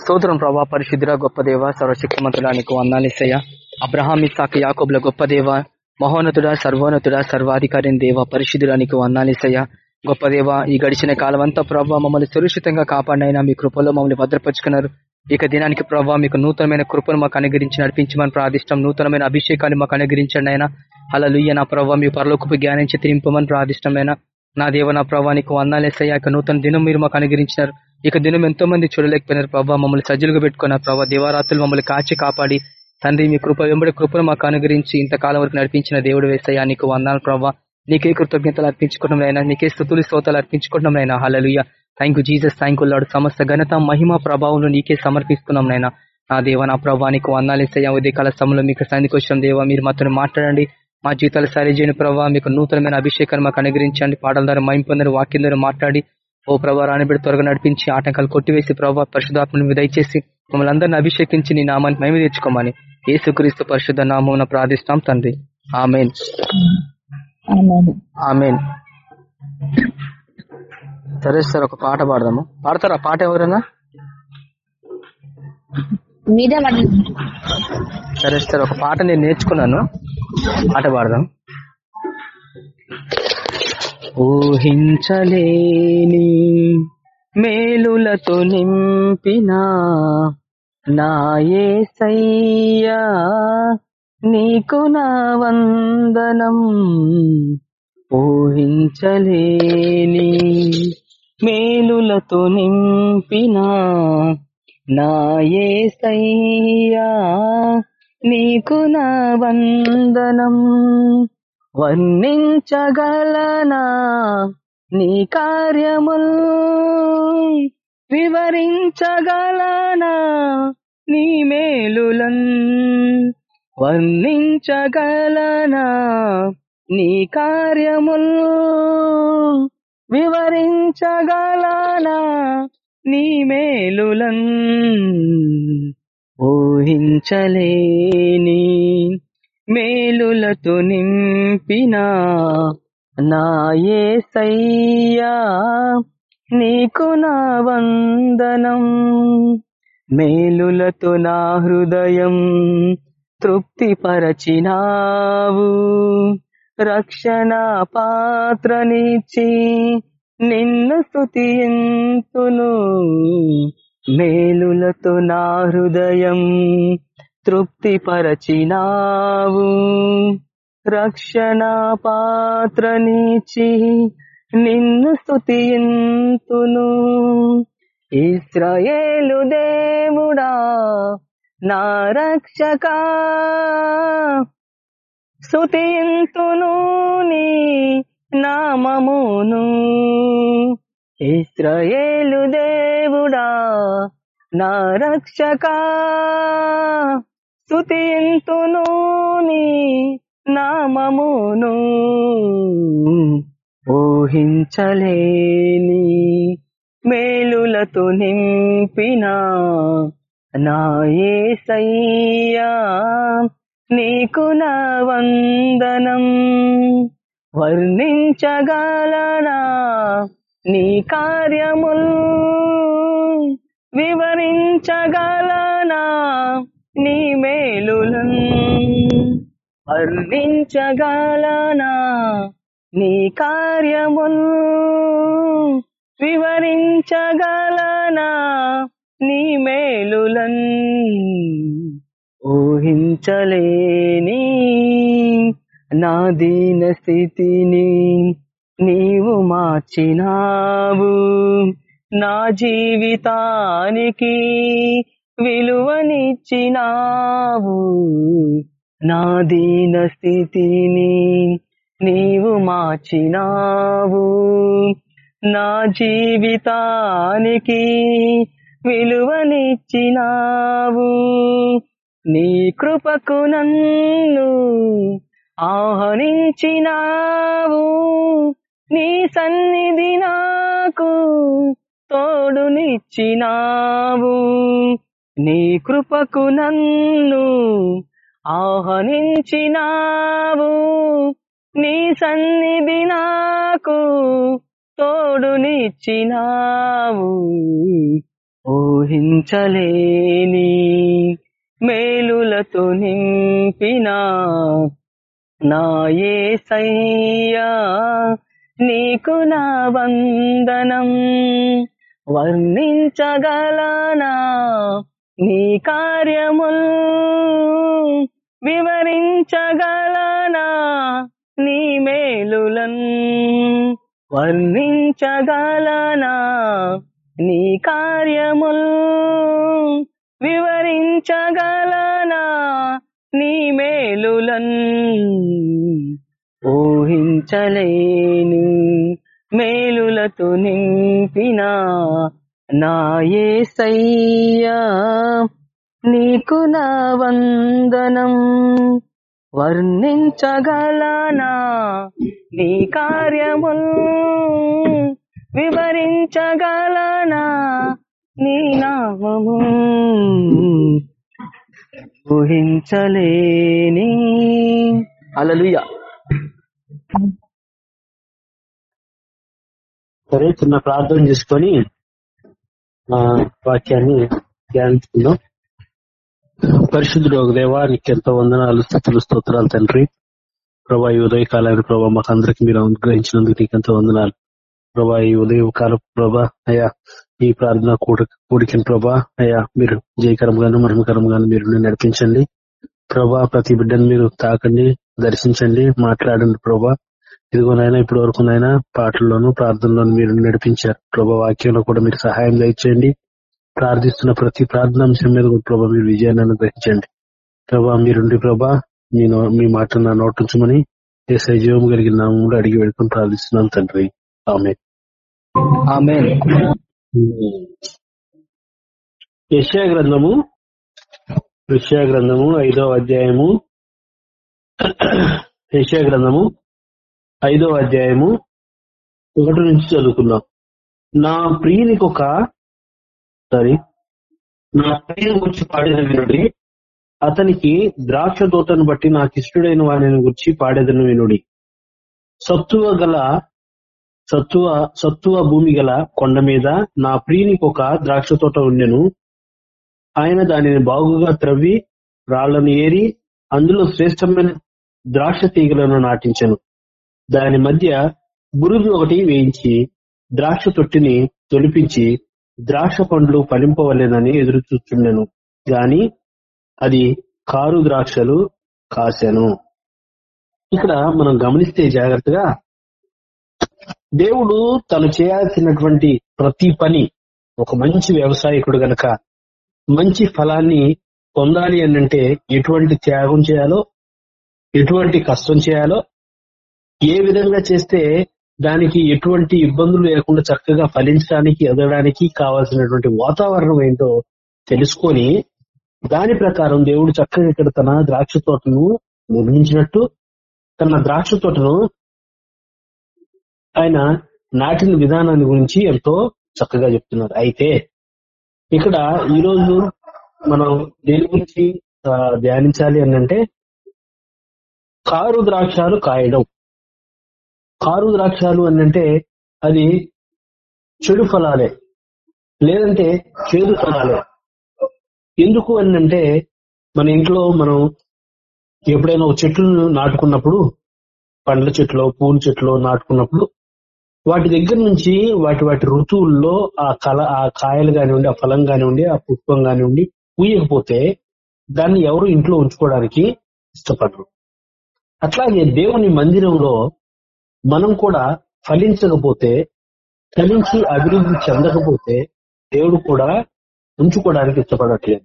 స్తోత్రం ప్రభా పరిశుద్ర గొప్ప దేవ సర్వశక్తిమంతుడానికి వందాలిసయ్య అబ్రహామి ఇసాక్ యాకోబుల గొప్ప దేవ మహోన్నతుడ సర్వోన్నతుడ సర్వాధికారి దేవ పరిశుద్ధుడానికి వందాలిసయ్య గొప్ప దేవ ఈ గడిచిన కాలం అంతా ప్రభావ మమ్మల్ని సురక్షితంగా కాపాడినైనా మీ కృపలో మమ్మల్ని భద్రపరుచుకున్నారు. ఇక దినానికి ప్రభావ మీకు నూతనమైన కృపను మాకు అనుగ్రహించి నడిపించమని ప్రార్థిష్టం నూతనమైన అభిషేకాన్ని మాకు అనుగ్రహించండి అయినా. అలా లుయ్య నా ప్రభావ మీ పరలోకపు జ్ఞానించి తిరింపమని ప్రార్థిష్టమైన నా దేవ నా ప్రభావ నీకు ఇక నూతన దినం మీరు మాకు అనుగ్రహించినారు. ఇక దినం ఎంతో మంది చూడలేకపోయినారు ప్రభావ మమ్మల్ని సజ్జలుగా పెట్టుకున్నారు ప్రభావ దివారాత్రులు మమ్మల్ని కాచి కాపాడి తండ్రి మీ కృప వెంబడి కృపను మాకు అనుగ్రహించి ఇంతకాలం వరకు నడిపించిన దేవుడు వేసయ్యా నీకు వందాలు ప్రభావ నీకే కృతజ్ఞతలు అర్పించుకోవడం అయినా నీకే స్థుతులు స్తోతాలు అర్పించుకోవడం అయినా hallelujah thank you Jesus thank you Lord సమస్త ఘనత మహిమ ప్రభావం నీకే సమర్పిస్తున్నాం నైనా నా దేవ నా ప్రభా నీకు వందాలేసయ్యా ఉదయ కాల సమయంలో మీకు సంధికి వచ్చిన దేవ మీరు మాతో మాట్లాడండి. మా జీవితాలు సరిచేయని ప్రభావ మీకు నూతనమైన అభిషేకాన్ని మాకు అనుగ్రహించండి. పాటల ద్వారా మైంపొందరు వాక్యందరూ వాక్యం ద్వారా మాట్లాడి ఓ ప్రభావ రానిబిడి త్వరగా నడిపించి ఆటంకాలు కొట్టివేసి ప్రభావ పరిశుధాత్మని దయచేసి మమ్మల్ని అందరిని అభిషేకించి నీ నామాన్ని మేము తెచ్చుకోమని ఏసుక్రీస్తు పరిశుద్ధ నామం ప్రార్థిస్తాం తండ్రి. ఆమెన్. ఆమెన్. సరే సార్ ఒక పాట పాడదాము. పాడతారా? పాట ఎవరైనా? సరే సార్ ఒక పాట నేను నేర్చుకున్నాను. పాట పాడదాం. ఊహించలేని మేలులతో నింపిన నాయసయ్యా నీకు నా వందనం. ఊహించలేని మేలులతో నింపిన నాయసయ్యా నీకు నా వందనం. వర్ణించగలనా? నీ కార్యముల్ వివరించగలనా? నీ మేలులన్ వర్ణించగలనా? నీ కార్యముల్ వివరించగలనా? నీ మేలులన్ ఊహించలేని మేలులతో నింపిన నాయసయ్యా నీకు నా వందనం. మేలులతో నా హృదయం తృప్తిపరచినావు. రక్షణ పాత్రనిచ్చి నిన్ను స్తుతింతును మేలులతో నా హృదయం తృప్తిపరచినావు. రక్షణ పాత్రనిచి నిన్ను స్తుతింతును ఇస్రయేలు దేవుడా నా రక్షక. స్తుతింతును నీ నామమును. ఇస్రయేలు దేవుడా నా రక్షక. స్తుతింతును నీ నామమును ఊహించలేని మేలులతో నింపిన నాయసయ్యా నీకు నా వందనం. వర్ణించగలనా నీ కార్యముల్? వివరించగలనా నీ మేలులన్ వర్ణించగలనా నీ కార్యముల్. వివరించగలనా నీ మేలులన్ ఊహించలేని నా దీన స్థితిని నీవు మార్చినావు. నా జీవితానికి విలువనిచ్చినావు. నా దీన స్థితిని నీవు మార్చినావు. నా జీవితానికి విలువనిచ్చినావు. నీ కృపకు నన్ను ఆహ్వానించినావు. నీ సన్నిధి నాకు తోడునిచ్చినావు. నీ కృపకు నన్ను ఆహ్వానించినావు. నీ సన్నిధి నాకు తోడునిచ్చినావు. ఊహించలేని మేలులతో నింపినా నాయే సయ్యా నీకు నా వందనం వర్ణించగలనా? నీ కార్యముల్ వివరించగలనా? నీ మేలులన్ వర్ణించగలనా? నీ కార్యముల్ వివరించగలనా? నీ మేలులన్ ఊహించలేని మేలులతో నింపినా నా యేసయ్యా నీకు నా వందనం. వర్ణించగలనా నీ కార్యముల్? వివరించగలనా నీ నామము? ఊహించలేని. అలలుయ సరే చిన్న ప్రార్థన చేసుకొని వాక్యాన్ని ధ్యానించుకుందాం. పరిశుద్ధుడు ఒక దేవా నీకు ఎంతో వందనాలు స్థుతులు స్తోత్రాలు తండ్రి. ప్రభా ఈ ఉదయకాలాన్ని ప్రభా మాకు అందరికి మీరు అనుగ్రహించినందుకు నీకు ఎంతో వందనాలు. ప్రభా ఈ ఉదయకాల ప్రభా అయ్యా ఈ ప్రార్థన కూడి కూడికిన ప్రభా అయ్యా మీరు జయకరంగాను మహిమకరంగాను మీరు నడిపించండి. ప్రభా ప్రతి బిడ్డను మీరు తాకండి దర్శించండి మాట్లాడండి ప్రభా. ఇదిగో నాయన ఇప్పటి వరకు నాయన పాటల్లోనూ ప్రార్థనలోను మీరు నడిపించారు. ప్రభా వాక్యంలో కూడా మీరు సహాయం దయచేయండి. ప్రార్థిస్తున్న ప్రతి ప్రార్థన అంశం మీద కూడా ప్రభా మీరు విజయాన్ని అనుగ్రహించండి. ప్రభా మీరుండి ప్రభా మీ నో- మీ మాట నా నోటించమని ఏ సజీవం కలిగిన నామంలో అడిగి పెట్టుకుని ప్రార్థిస్తున్నాను తండ్రి. ఆమె యెషయా గ్రంథము యెషయా గ్రంథము ఐదవ అధ్యాయము యెషయా గ్రంథము ఐదవ అధ్యాయము ఒకటి నుంచి చదువుకున్నాం నా ప్రియునికి ఒక సారీ నా ప్రియుని గురించి పాడిన వినుడి. అతనికి ద్రాక్ష తోటను బట్టి నాకు ఇష్టడైన వాడిని గురించి పాడేదను వినుడి. సత్తువ గల సత్తువ సత్తువ భూమి గల కొండ మీద నా ప్రియునికి ఒక ద్రాక్ష తోట ఉండెను ఆయన దానిని బాగుగా త్రవ్వి రాళ్ళను ఏరి అందులో శ్రేష్టమైన ద్రాక్ష తీగలను నాటించను. దాని మధ్య బురుజు ఒకటి వేయించి ద్రాక్ష తొట్టిని తొలిపించి ద్రాక్ష పండ్లు ఫలింపవలేదని ఎదురు చూస్తున్నాను గాని అది కారు ద్రాక్షలు కాశాను ఇక్కడ మనం గమనిస్తే జాగ్రత్తగా దేవుడు తను చేయాల్సినటువంటి ప్రతి పని ఒక మంచి వ్యవసాయకుడు గనక మంచి ఫలాన్ని పొందాలి అనంటే ఎటువంటి త్యాగం చేయాలో ఎటువంటి కష్టం చేయాలో ఏ విధంగా చేస్తే దానికి ఎటువంటి ఇబ్బందులు లేకుండా చక్కగా ఫలించడానికి ఎదగడానికి కావాల్సినటువంటి వాతావరణం ఏంటో తెలుసుకొని దాని ప్రకారం దేవుడు చక్కగా ఇక్కడ తన ద్రాక్ష తోటను నిర్మించినట్టు తన ద్రాక్ష తోటను ఆయన నాటిన విధానాన్ని గురించి ఎంతో చక్కగా చెప్తున్నారు. అయితే ఇక్కడ ఈ రోజు మనం దేని గురించి ధ్యానించాలి అని అంటే కారు ద్రాక్షాలు కాయడం. కారు ద్రాక్షాలు అని అంటే అది చెడు ఫలాలే లేదంటే చేదు ఫలాలే. ఎందుకు అని అంటే మన ఇంట్లో మనం ఎప్పుడైనా ఒక చెట్లు నాటుకున్నప్పుడు పండ్ల చెట్లు పూల చెట్లు నాటుకున్నప్పుడు వాటి దగ్గర నుంచి వాటి వాటి ఋతువుల్లో ఆ కల ఆ కాయలు కానివ్వండి ఆ ఫలం కానివ్వండి ఆ పుష్పం కానివ్వండి పూయకపోతే దాన్ని ఎవరు ఇంట్లో ఉంచుకోవడానికి ఇష్టపడరు. అట్లాగే దేవుని మందిరంలో మనం కూడా ఫలించకపోతే ఫలించి అభివృద్ధి చెందకపోతే దేవుడు కూడా ఉంచుకోవడానికి ఇష్టపడట్లేదు.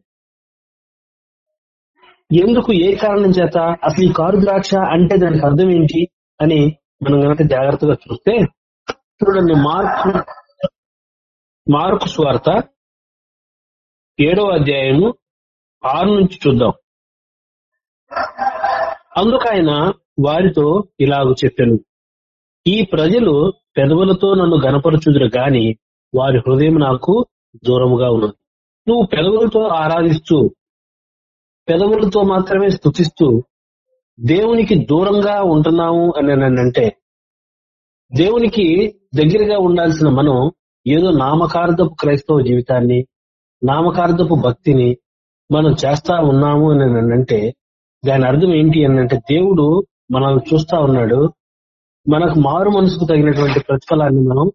ఎందుకు? ఏ కారణం చేత? అసలు ఈ కారు ద్రాక్ష అంటే దానికి అర్థం ఏంటి? అని మనం గనక జాగ్రత్తగా చూస్తే చూడండి మార్కు మార్కు స్వార్త ఏడవ అధ్యాయము ఆరు నుంచి చూద్దాం. అందుకైనా వారితో ఇలాగ చెప్పాను. ఈ ప్రజలు పెదవులతో నన్ను గనపరచుదురు గాని వారి హృదయం నాకు దూరముగా ఉన్నది. నువ్వు పెదవులతో ఆరాధిస్తూ పెదవులతో మాత్రమే స్థుతిస్తూ దేవునికి దూరంగా ఉంటున్నాము అని అంటే దేవునికి దగ్గరగా ఉండాల్సిన మనం ఏదో నామకార్థపు క్రైస్తవ జీవితాన్ని నామకార్థపు భక్తిని మనం చేస్తా ఉన్నాము అని అంటే దాని అర్థం ఏంటి అని అంటే దేవుడు మనల్ని చూస్తా ఉన్నాడు మనకు మారు మనసుకు తగినటువంటి ప్రతిఫలాన్ని మనం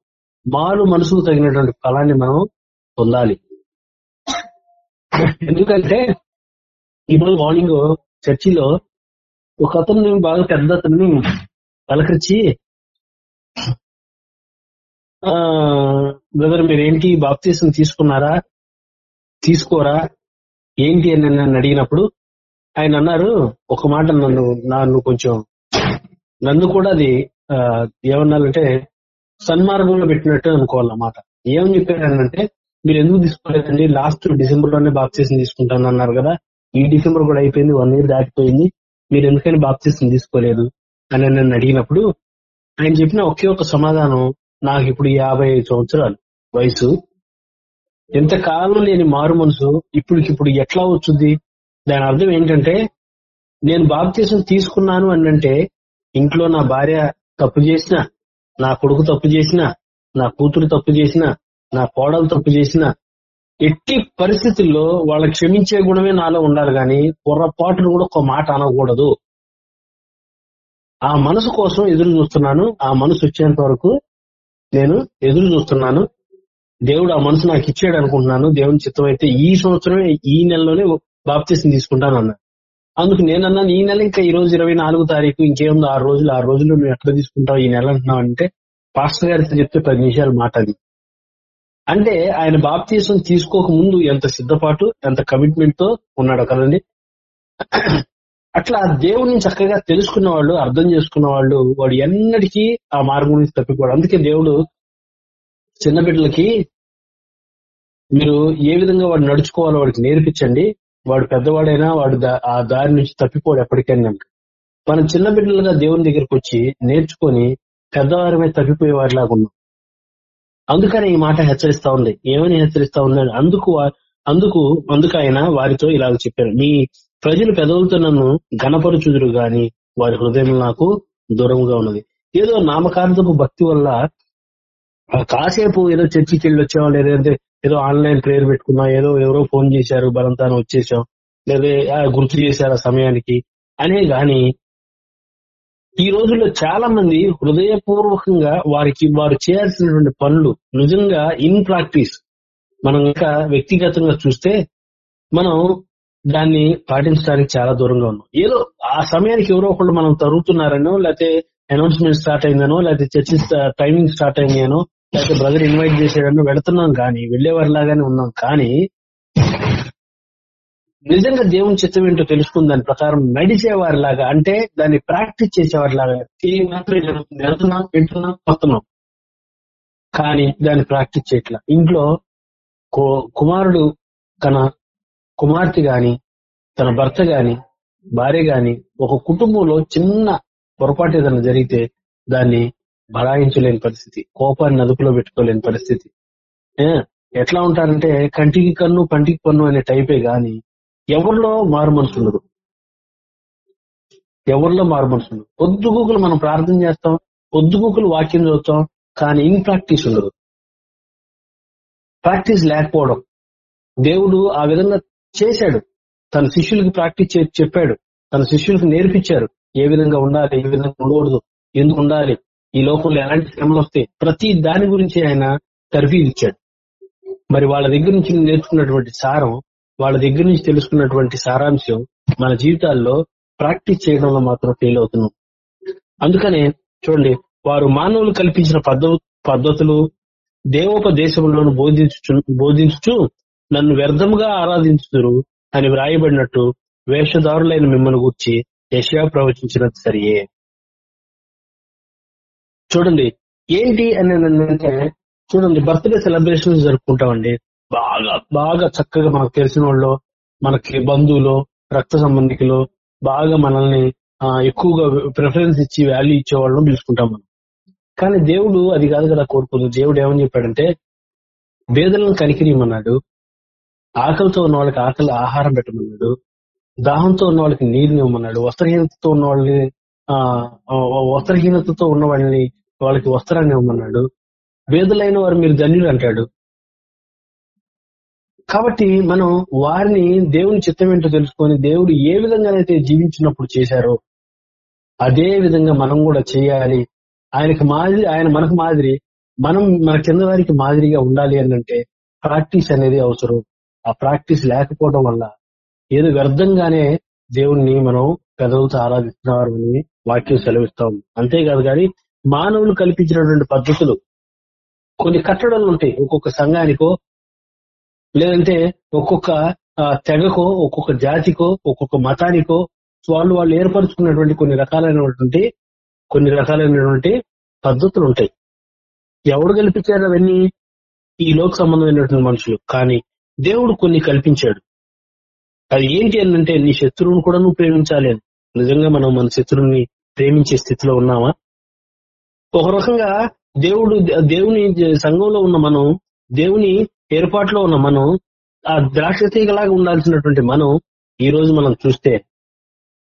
మారు మనసుకు తగినటువంటి ఫలాన్ని మనం పొందాలి. ఎందుకంటే ఈరోజు మార్నింగ్ చర్చిలో ఒక అతను బాగా పెద్ద అతన్ని పలకరించి ఆ బ్రదర్ మీరేంటి బాప్తీసం తీసుకున్నారా? తీసుకోరా? ఏంటి అని నన్ను అడిగినప్పుడు ఆయన అన్నారు ఒక మాట నన్ను నన్ను కొంచెం నన్ను కూడా అది ఆ, ఏమన్నారంటే సన్మార్గంలో పెట్టినట్టు అనుకోవాలన్నమాట. ఏమని చెప్పారంటే మీరు ఎందుకు తీసుకోలేదండి? లాస్ట్ డిసెంబర్లోనే బాప్తీసం తీసుకుంటాను అన్నారు కదా ఈ డిసెంబర్ కూడా అయిపోయింది వన్ ఇయర్ దాటిపోయింది మీరు ఎందుకని బాప్తీసం తీసుకోలేదు? అని నన్ను అడిగినప్పుడు ఆయన చెప్పిన ఒకే ఒక సమాధానం నాకు ఇప్పుడు యాభై ఐదు సంవత్సరాలు వయసు. ఎంతకాలం లేని మారు మనసు ఇప్పటికిప్పుడు ఎట్లా వచ్చుద్ది? దాని అర్థం ఏంటంటే నేను బాప్తీసం తీసుకున్నాను అని అంటే ఇంట్లో నా భార్య తప్పు చేసిన నా కొడుకు తప్పు చేసిన నా కూతురు తప్పు చేసిన నా కోడలు తప్పు చేసిన ఎట్టి పరిస్థితుల్లో వాళ్ళ క్షమించే గుణమే నాలో ఉండాలి గాని పొరపాటును కూడా ఒక మాట అనకూడదు. ఆ మనసు కోసం ఎదురు చూస్తున్నాను. ఆ మనసు వచ్చేంత వరకు నేను ఎదురు చూస్తున్నాను. దేవుడు ఆ మనసు నాకు ఇచ్చాడు అనుకుంటున్నాను. దేవుని చిత్తం అయితే ఈ సంవత్సరమే ఈ నెలలోనే బాప్తీసం తీసుకుంటాను అన్నాడు అందుకు నేనన్నా ఈ నెల ఇంకా ఈ రోజు ఇరవై నాలుగు తారీఖు ఇంకేముంది ఆరు రోజులు ఆరు రోజులు నువ్వు ఎట్లా తీసుకుంటావు ఈ నెల అంటున్నావు అంటే పాస్టర్ గారితో చెప్తే పది నిమిషాలు మాట అది. అంటే ఆయన బాప్తీసం తీసుకోక ముందు ఎంత సిద్ధపాటు ఎంత కమిట్మెంట్తో ఉన్నాడు కదండి. అట్లా దేవుని చక్కగా తెలుసుకున్న వాళ్ళు అర్థం చేసుకున్న వాళ్ళు వాడు ఎన్నటికీ ఆ మార్గం నుంచి తప్పిపోడు. అందుకే దేవుడు చిన్న బిడ్డలకి మీరు ఏ విధంగా వాడు నడుచుకోవాలో వాడికి నేర్పించండి. వాడు పెద్దవాడైనా వాడు దా- ఆ దారి నుంచి తప్పిపోడు ఎప్పటికైనా మనం చిన్న బిడ్డలుగా దేవుని దగ్గరికి వచ్చి నేర్చుకొని పెద్దవారమే తప్పిపోయే వారిలాగా ఉన్నాం. అందుకని ఈ మాట హెచ్చరిస్తా ఉంది. ఏమని హెచ్చరిస్తా ఉందని అందుకు అందుకు అందుకు ఆయన వారితో ఇలాగ చెప్పారు. మీ ప్రజలు పెదవులతో నన్ను గణపరుచుదురు గాని వారి హృదయం నాకు దూరంగా ఉన్నది. ఏదో నామకార్థపు భక్తి వల్ల ఆ కాసేపు ఏదో చర్చికి వెళ్ళి వచ్చేవాళ్ళు లేదంటే ఏదో ఆన్లైన్ ప్రేయర్ పెట్టుకున్నాం ఏదో ఎవరో ఫోన్ చేశారు బలంతాను వచ్చేసాం లేదా గుర్తు చేశారు ఆ సమయానికి. అనే గాని ఈ రోజుల్లో చాలా మంది హృదయపూర్వకంగా వారికి వారు చేయాల్సినటువంటి పనులు నిజంగా ఇన్ ప్రాక్టీస్. మనం ఇంకా వ్యక్తిగతంగా చూస్తే మనం దాన్ని పాటించడానికి చాలా దూరంగా ఉన్నాం. ఏదో ఆ సమయానికి ఎవరో ఒకళ్ళు మనం తరుగుతున్నారనో లేకపోతే అనౌన్స్మెంట్ స్టార్ట్ అయిందనో లేకపోతే చర్చి టైమింగ్ స్టార్ట్ అయిందనో లేకపోతే బ్రదర్ ఇన్వైట్ చేసేదాన్ని వెళుతున్నాం కానీ వెళ్ళేవారిలాగానే ఉన్నాం కానీ నిజంగా దేవుని చిత్తం ఏంటో తెలుసుకుని దాని ప్రకారం నడిచేవారిలాగా అంటే దాన్ని ప్రాక్టీస్ చేసేవారిలాగా మాత్రమే జరుగుతుంది. వెళ్తున్నాం వింటున్నాం వస్తున్నాం. కానీ దాన్ని ప్రాక్టీస్ చేయట్లా. ఇంట్లో కుమారుడు తన కుమార్తె గాని తన భర్త గాని భార్య గాని ఒక కుటుంబంలో చిన్న పొరపాటు ఏదైనా జరిగితే దాన్ని బడాయించలేని పరిస్థితి కోపాన్ని అదుపులో పెట్టుకోలేని పరిస్థితి. ఎట్లా ఉంటారంటే కంటికి కన్ను పంటికి పన్ను అనే టైపే గాని ఎవరిలో మారు ఎవరిలో మారు పొద్దు గుకులు పొద్దుగూకులు మనం ప్రార్థన చేస్తాం పొద్దుగూకులు వాక్యం చదువుతాం కానీ ఇన్ ప్రాక్టీస్ ఉండదు. ప్రాక్టీస్ లేకపోవడం. దేవుడు ఆ విధంగా చేశాడు. తన శిష్యులకి ప్రాక్టీస్ చెప్పాడు. తన శిష్యులకు నేర్పించారు. ఏ విధంగా ఉండాలి ఏ విధంగా ఉండకూడదు ఎందుకు ఉండాలి ఈ లోకంలో ఎలాంటి శ్రమలు వస్తాయి ప్రతి దాని గురించి ఆయన తర్ఫీదు ఇచ్చాడు. మరి వాళ్ళ దగ్గర నుంచి నేర్చుకున్నటువంటి సారం వాళ్ళ దగ్గర నుంచి తెలుసుకున్నటువంటి సారాంశం మన జీవితాల్లో ప్రాక్టీస్ చేయడంలో మాత్రం ఫెయిల్ అవుతున్నాం. అందుకనే చూడండి వారు మానవులు కల్పించిన పద్ధ పద్ధతులు దేవోపదేశంలోను బోధించు బోధించుచు నన్ను వ్యర్థముగా ఆరాధించుదురు అని వ్రాయబడినట్టు వేషధారులైన మిమ్మల్ని గూర్చి యశయా ప్రవచించినది సరియే. చూడండి ఏంటి అని అంటే చూడండి బర్త్డే సెలబ్రేషన్స్ జరుపుకుంటామండి. బాగా బాగా చక్కగా మనకు తెలిసిన వాళ్ళు మనకి బంధువులు రక్త సంబంధికులు బాగా మనల్ని ఎక్కువగా ప్రిఫరెన్స్ ఇచ్చి వాల్యూ ఇచ్చే వాళ్ళని పిలుచుకుంటాం మనం. కానీ దేవుడు అది కాదు కదా కోరుకుంది. దేవుడు ఏమని చెప్పాడంటే వేదలను కనికిరియమన్నాడు ఆకలితో ఉన్న వాళ్ళకి ఆకలి ఆహారం పెట్టమన్నాడు దాహంతో ఉన్న వాళ్ళకి నీరు ఇవ్వమన్నాడు వస్త్రహీనతతో ఉన్న వాళ్ళని ఆ ఆ, వస్త్రహీనతతో ఉన్న వాళ్ళని వాళ్ళకి వస్త్రాన్ని ఇవ్వమన్నాడు. వేదులైన వారు మీరు ధన్యులు అంటాడు. కాబట్టి మనం వారిని దేవుని చిత్తం ఏంటో తెలుసుకొని దేవుడు ఏ విధంగానైతే జీవించినప్పుడు చేశారో అదే విధంగా మనం కూడా చేయాలి. ఆయనకు మాదిరి ఆయన మనకు మాదిరి మనం మన కింద వారికి మాదిరిగా ఉండాలి అని అంటే ప్రాక్టీస్ అనేది అవసరం. ఆ ప్రాక్టీస్ లేకపోవడం వల్ల ఏదో వ్యర్థంగానే దేవుణ్ణి మనం పెదవులతో ఆరాధిస్తున్నారు అని వాక్యం సెలవిస్తాం. అంతేకాదు కానీ మానవులు కల్పించినటువంటి పద్ధతులు కొన్ని కట్టడాలు ఉంటాయి. ఒక్కొక్క సంఘానికో లేదంటే ఒక్కొక్క తెగకో ఒక్కొక్క జాతికో ఒక్కొక్క మతానికో వాళ్ళు వాళ్ళు ఏర్పరచుకున్నటువంటి కొన్ని రకాలైనటువంటి కొన్ని రకాలైనటువంటి పద్ధతులు ఉంటాయి. ఎవడు కల్పించారు అవన్నీ? ఈ లోక సంబంధమైనటువంటి మనుషులు. కానీ దేవుడు కొన్ని కల్పించాడు. అది ఏంటి అంటే నీ శత్రువును కూడా నువ్వు ప్రేమించాలి అని. నిజంగా మనం మన శత్రువుని ప్రేమించే స్థితిలో ఉన్నామా? ఒక రకంగా దేవుడు దేవుని సంఘంలో ఉన్న మనం దేవుని ఏర్పాట్లో ఉన్న మనం ఆ ద్రాక్ష తీగలాగా ఉండాల్సినటువంటి మనం ఈ రోజు మనం చూస్తే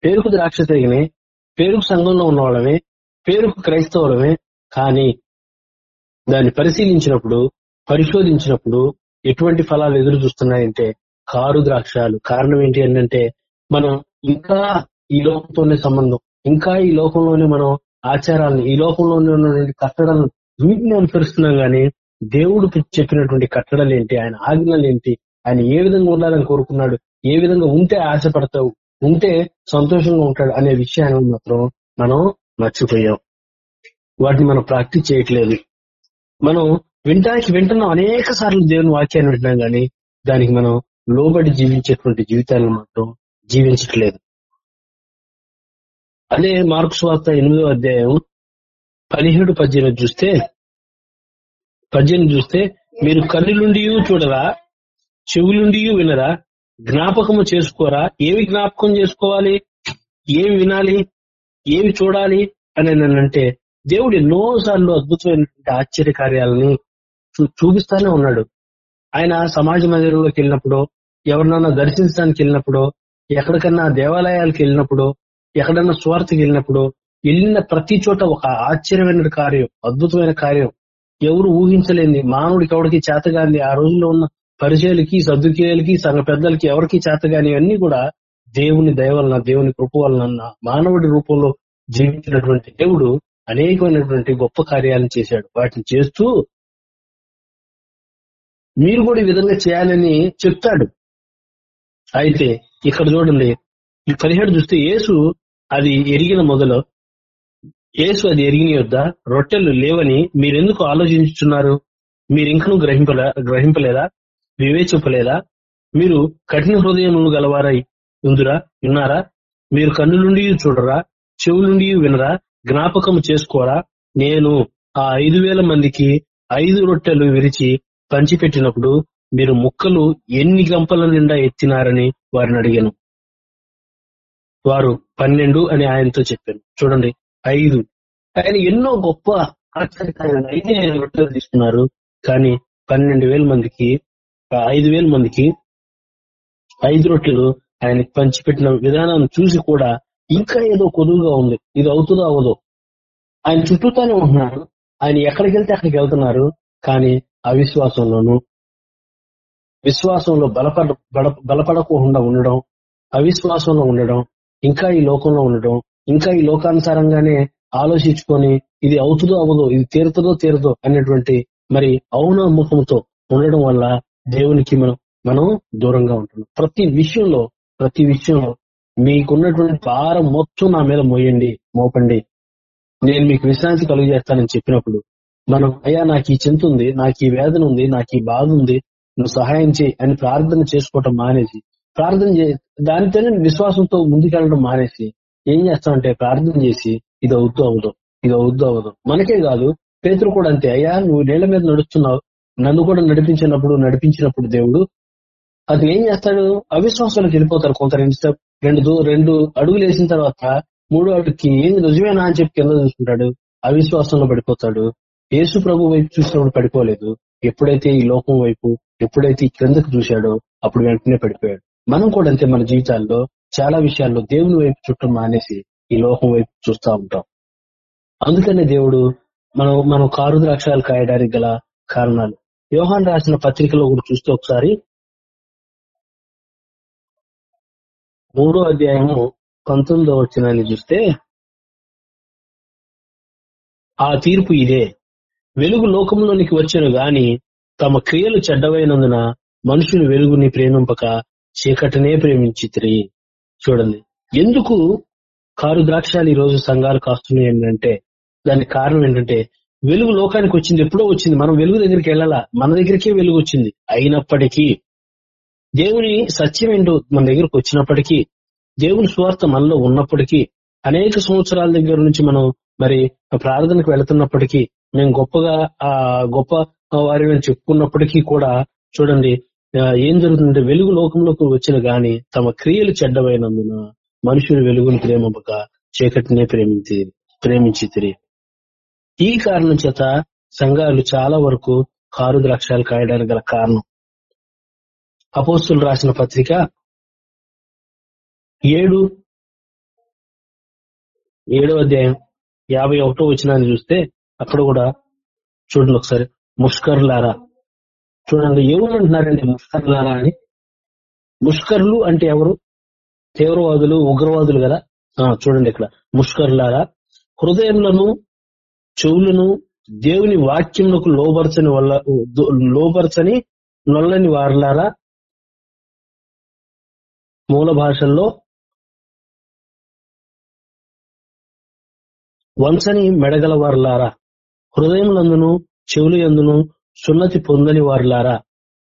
పేరుకు ద్రాక్ష తీగనే పేరుకు సంఘంలో ఉన్న వాళ్ళమే పేరుకు క్రైస్తవులమే కానీ దాన్ని పరిశీలించినప్పుడు పరిశోధించినప్పుడు ఎటువంటి ఫలాలు ఎదురు చూస్తున్నాయంటే కారు ద్రాక్షాలు. కారణం ఏంటి అంటే మనం ఇంకా ఈ లోకంతోనే సంబంధం. ఇంకా ఈ లోకంలోనే మనం ఆచారాలను ఈ లోకంలో ఉన్నటువంటి కట్టడాలను వీటిని అనుసరిస్తున్నాం గానీ దేవుడు చెప్పినటువంటి కట్టడలు ఏంటి? ఆయన ఆజ్ఞలు ఏంటి? ఆయన ఏ విధంగా ఉండాలని కోరుకున్నాడు? ఏ విధంగా ఉంటే ఆశపడతావు? ఉంటే సంతోషంగా ఉంటాడు అనే విషయాన్ని మాత్రం మనం మర్చిపోయాం. వాటిని మనం ప్రాక్టీస్ చేయట్లేదు. మనం వింటానికి వింటున్నాం అనేక సార్లు దేవుని వాక్యాన్ని వింటున్నాం గానీ దానికి మనం లోబడి జీవించేటువంటి జీవితాలను మాత్రం జీవించట్లేదు. అదే మార్క్స్ వార్త ఎనిమిదో అధ్యాయం పదిహేడు పద్దెనిమిది చూస్తే పద్దెనిమిది చూస్తే మీరు కన్నులుండి చూడరా చెవులుండి వినరా జ్ఞాపకము చేసుకోరా ఏమి జ్ఞాపకం చేసుకోవాలి ఏమి వినాలి ఏమి చూడాలి అని అంటే దేవుడు ఎన్నోసార్లు అద్భుతమైనటువంటి ఆశ్చర్య కార్యాలని చూ- చూపిస్తానే ఉన్నాడు. ఆయన సమాజ మందిరంలోకి వెళ్ళినప్పుడు ఎవరినన్నా దర్శించడానికి వెళ్ళినప్పుడు ఎక్కడికన్నా దేవాలయాలకు వెళ్ళినప్పుడు ఎక్కడన్నా స్వార్థకి వెళ్ళినప్పుడు వెళ్ళిన ప్రతి చోట ఒక ఆశ్చర్యమైన కార్యం అద్భుతమైన కార్యం. ఎవరు ఊహించలేని మానవుడికి ఎవరికి చేతగాని ఆ రోజుల్లో ఉన్న పరిచయాలకి సర్దుకేయులకి సంఘ పెద్దలకి ఎవరికి చేతగాని అన్ని కూడా దేవుని దయ వలన దేవుని కృప వలన మానవుడి రూపంలో జీవించినటువంటి దేవుడు అనేకమైనటువంటి గొప్ప కార్యాలను చేశాడు. వాటిని చేస్తూ మీరు కూడా ఈ విధంగా చేయాలని చెప్తాడు. అయితే ఇక్కడ చూడండి ఈ పదిహేడు చూస్తే యేసు అది ఎరిగిన మొదలు. యేసు అది ఎరిగిన యొద్ద రొట్టెలు లేవని మీరెందుకు ఆలోచించుతున్నారు మీరు ఇంకనూ గ్రహింపలే గ్రహింపలేదా? వివేచింపలేదా? మీరు కఠిన హృదయములు గలవారై ఉందిరా విన్నారా మీరు కన్నులుండి చూడరా చెవులుండి వినరా జ్ఞాపకం చేసుకోరా? నేను ఆ ఐదు వేల మందికి ఐదు రొట్టెలు విరిచి పంచిపెట్టినప్పుడు మీరు ముక్కలు ఎన్ని గంపల నిండా ఎత్తినారని వారిని అడిగాను. వారు పన్నెండు అని ఆయనతో చెప్పాను చూడండి ఐదు. ఆయన ఎన్నో గొప్ప ఆశ్చర్యకరమైన ఐదే రొట్టెలు తీసుకున్నారు. కానీ పన్నెండు వేల మందికి ఐదు వేల మందికి ఐదు రొట్టెలు ఆయనకి పంచిపెట్టిన విధానాన్ని చూసి కూడా ఇంకా ఏదో కొదువుగా ఉంది. ఇది అవుతుందో అవదో ఆయన చుట్టూతోనే ఉంటున్నారు. ఆయన ఎక్కడికి వెళ్తే అక్కడికి వెళ్తున్నారు. కానీ అవిశ్వాసంలోను విశ్వాసంలో బలపడ బలపడకుండా ఉండడం అవిశ్వాసంలో ఉండడం ఇంకా ఈ లోకంలో ఉండడం ఇంకా ఈ లోకానుసారంగానే ఆలోచించుకొని ఇది అవుతుందో అవదో ఇది తీరుతుందో తీరదో అనేటువంటి మరి అవున ముఖంతో ఉండడం వల్ల దేవునికి మనం మనం దూరంగా ఉంటున్నాం. ప్రతి విషయంలో ప్రతి విషయంలో మీకున్నటువంటి భారం మొత్తం నా మీద మోయండి మోపండి. నేను మీకు విశ్రాంతి కలుగజేస్తానని చెప్పినప్పుడు మనం అయ్యా నాకు ఈ చింత ఉంది నాకు ఈ వేదన ఉంది నాకు ఈ బాధ ఉంది నువ్వు సహాయం చేయి అని ప్రార్థన చేసుకోవటం మానేసి ప్రార్థన చే దానితోనే విశ్వాసంతో ముందుకెళ్ళడం మానేసి ఏం చేస్తామంటే ప్రార్థన చేసి ఇది అవుతూ అవదు ఇది అవుతూ అవదు మనకే కాదు పేతురు కూడా అంతే అయ్యా నువ్వు నీళ్ళ మీద నడుస్తున్నావు నన్ను కూడా నడిపించినప్పుడు నడిపించినప్పుడు దేవుడు అది ఏం చేస్తాడు? అవిశ్వాసంలోకి వెళ్ళిపోతారు కొంత రెండు step- రెండు రెండు అడుగులు వేసిన తర్వాత మూడో అడుగుకి ఏంది నిజమేనా అని చెప్పి కింద చూసుకుంటాడు. అవిశ్వాసంలో పడిపోతాడు. యేసు ప్రభు వైపు చూసినప్పుడు పడిపోలేదు. ఎప్పుడైతే ఈ లోకం వైపు ఎప్పుడైతే ఈ క్రిందకు చూశాడో అప్పుడు వెంటనే పడిపోయాడు. మనం కూడా అంతే మన జీవితాల్లో చాలా విషయాల్లో దేవుని వైపు చుట్టూ మానేసి ఈ లోకం వైపు చూస్తూ ఉంటాం. అందుకనే దేవుడు మనం మనం కారు ద్రాక్షాలు కాయడానికి గల కారణాలు. యోహాన్ రాసిన పత్రికలో కూడా చూస్తే ఒకసారి మూడో అధ్యాయము పంతొమ్మిదో వచ్చినాన్ని చూస్తే ఆ తీర్పు ఇదే. వెలుగు లోకంలోనికి వచ్చను గాని తమ క్రియలు చెడ్డవైనందున మనుషులు వెలుగుని ప్రేమింపక చీకటినే ప్రేమించితిరి. చూడండి. ఎందుకు కారు ద్రాక్షాలు ఈ రోజు సంఘాలు కాస్తున్నాయి ఏంటంటే దానికి కారణం ఏంటంటే వెలుగు లోకానికి వచ్చింది ఎప్పుడో వచ్చింది. మనం వెలుగు దగ్గరికి వెళ్ళాలా? మన దగ్గరికే వెలుగు వచ్చింది. అయినప్పటికీ దేవుని సత్యం ఏంటో మన దగ్గరకు వచ్చినప్పటికీ దేవుని స్వార్థ మనలో ఉన్నప్పటికీ అనేక సంవత్సరాల దగ్గర నుంచి మనం మరి ప్రార్థనకు వెళుతున్నప్పటికీ మేము గొప్పగా ఆ గొప్ప వారి చెప్పుకున్నప్పటికీ కూడా చూడండి ఏం జరుగుతుందంటే వెలుగు లోకంలోకి వచ్చిన గాని తమ క్రియలు చెడ్డమైనందున మనుషులు వెలుగును ప్రేమపక చీకటినే ప్రేమించి ప్రేమించి ఈ కారణం చేత సంఘాలు చాలా వరకు కారు ద్రాక్షాలు కాయడానికి గల కారణం. అపోస్తులు రాసిన పత్రిక ఏడు ఏడో అధ్యాయం యాభై ఒకటో వచనాన్ని చూస్తే అక్కడ కూడా చూడండి ఒకసారి. ముష్కర్లారా చూడండి ఎవరు అంటున్నారండి ముష్కర్లారా అని? ముష్కర్లు అంటే ఎవరు? తీవ్రవాదులు ఉగ్రవాదులు కదా? ఆ, చూడండి ఇక్కడ. ముష్కర్లారా హృదయంలోను చెవులను దేవుని వాక్యములకు లోపరచని వల్ల లోపరచని నొల్లని వారలారా? మూల భాషల్లో వంశని మెడగల వారలారా? హృదయములందును చెవులు ఎందును సున్నతి పొందని వారులారా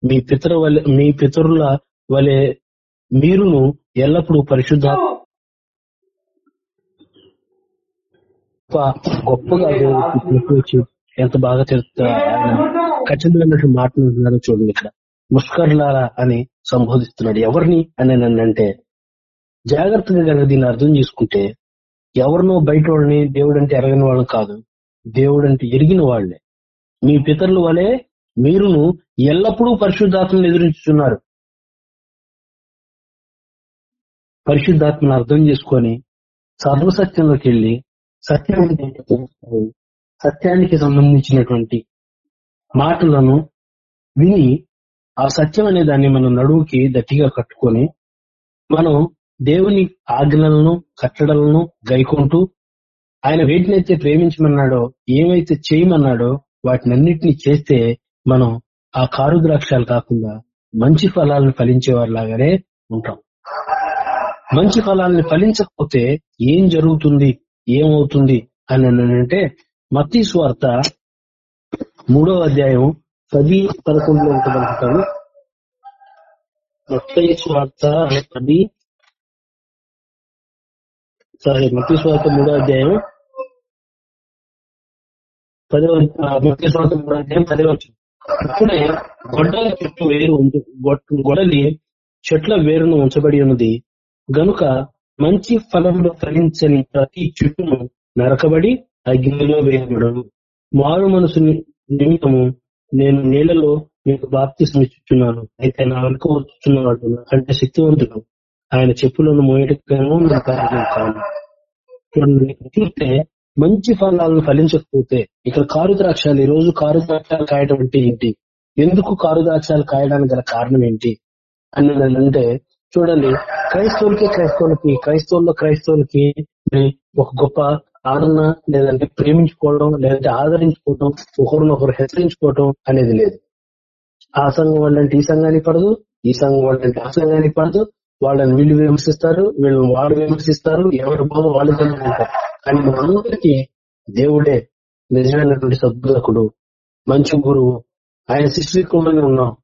మీ పితర వలె మీ పితరుల వలె మీరును ఎల్లప్పుడూ పరిశుద్ధ గొప్ప- గొప్పగా వచ్చి ఎంత బాగా తెలుస్తా ఆయన ఖచ్చితమైనటువంటి మాట్లాడుతున్నారో చూడండి ఇక్కడ. ముష్కర్లారా అని సంబోధిస్తున్నాడు. ఎవరిని అని నన్ను అంటే జాగ్రత్తగా కనుక దీన్ని అర్థం చేసుకుంటే ఎవరినో బయట వాళ్ళని దేవుడు అంటే ఎరగని వాళ్ళు కాదు. దేవుడు అంటే ఎరిగిన వాళ్ళే మీ పితరుల వలె మీరును ఎల్లప్పుడూ పరిశుద్ధాత్మను ఎదురించుతున్నారు పరిశుద్ధాత్మను అర్థం చేసుకొని సర్వసత్యంలోకి వెళ్ళి సత్యం సత్యానికి సంబంధించినటువంటి మాటలను విని ఆ సత్యం అనే దాన్ని మనం నడువుకి గట్టిగా కట్టుకొని మనం దేవుని ఆజ్ఞలను కట్టడలను గైకుంటూ ఆయన వేటినైతే ప్రేమించమన్నాడో ఏమైతే చేయమన్నాడో వాటినన్నిటిని చేస్తే మనం ఆ కారు ద్రాక్షాలు కాకుండా మంచి ఫలాలను ఫలించేవారిలాగానే ఉంటాం. మంచి ఫలాల్ని ఫలించకపోతే ఏం జరుగుతుంది? ఏమవుతుంది? అని అంటే మత్తి స్వార్త మూడో అధ్యాయం పది పదకొండులో ఉంటుంది అనుకుంటాను స్వార్థ స్వార్త పది. సారీ మత్తయి స్వార్త మూడో అధ్యాయం పదవ మత్తయి స్వార్త మూడో పదవ వచ్చింది అప్పుడే గొడ్డల చెట్టు వేరు గొడ్- గొడలి చెట్ల వేరును ఉంచబడి ఉన్నది. గనుక మంచి ఫలములు ఫలించని ప్రతి చెట్టును నరకబడి అగ్నిలో వేయబడను మారు మనసుని నిమిత్తము నేను నీళ్ళలో మీకు బాప్తి ఇచ్చుచున్నాను. అయితే నా వెనుక వచ్చుచున్నవాడు అంటే శక్తివంతుడు. ఆయన చెప్పులను మోయటం చూడండి, చూస్తే మంచి ఫలాలను ఫలించకపోతే ఇక్కడ కారు ద్రాక్షాలు ఈ రోజు కారు ద్రాక్షాలు కాయడం అంటే ఏంటి? ఎందుకు కారు ద్రాక్షాలు కాయడానికి గల కారణం ఏంటి? అని అంటే చూడండి క్రైస్తవులకి క్రైస్తవులకి క్రైస్తవుల్లో క్రైస్తవులకి ఒక గొప్ప ఆదరణ లేదంటే ప్రేమించుకోవడం లేదంటే ఆదరించుకోవడం ఒకరినొకరు హెచ్చరించుకోవడం అనేది లేదు. ఆ సంఘం వాళ్ళంటే ఈ సంఘానికి పడదు ఈ సంఘం వాళ్ళంటే ఆ సంఘానికి పడదు. వాళ్ళని వీళ్ళు విమర్శిస్తారు వీళ్ళు వాళ్ళు విమర్శిస్తారు ఎవరి బాగు వాళ్ళు ఉంటారు కానీ మనందరికీ దేవుడే నిజమైనటువంటి సద్బోధకుడు మంచి గురువు. ఆయన శిష్యులలోనే ఉన్నాం.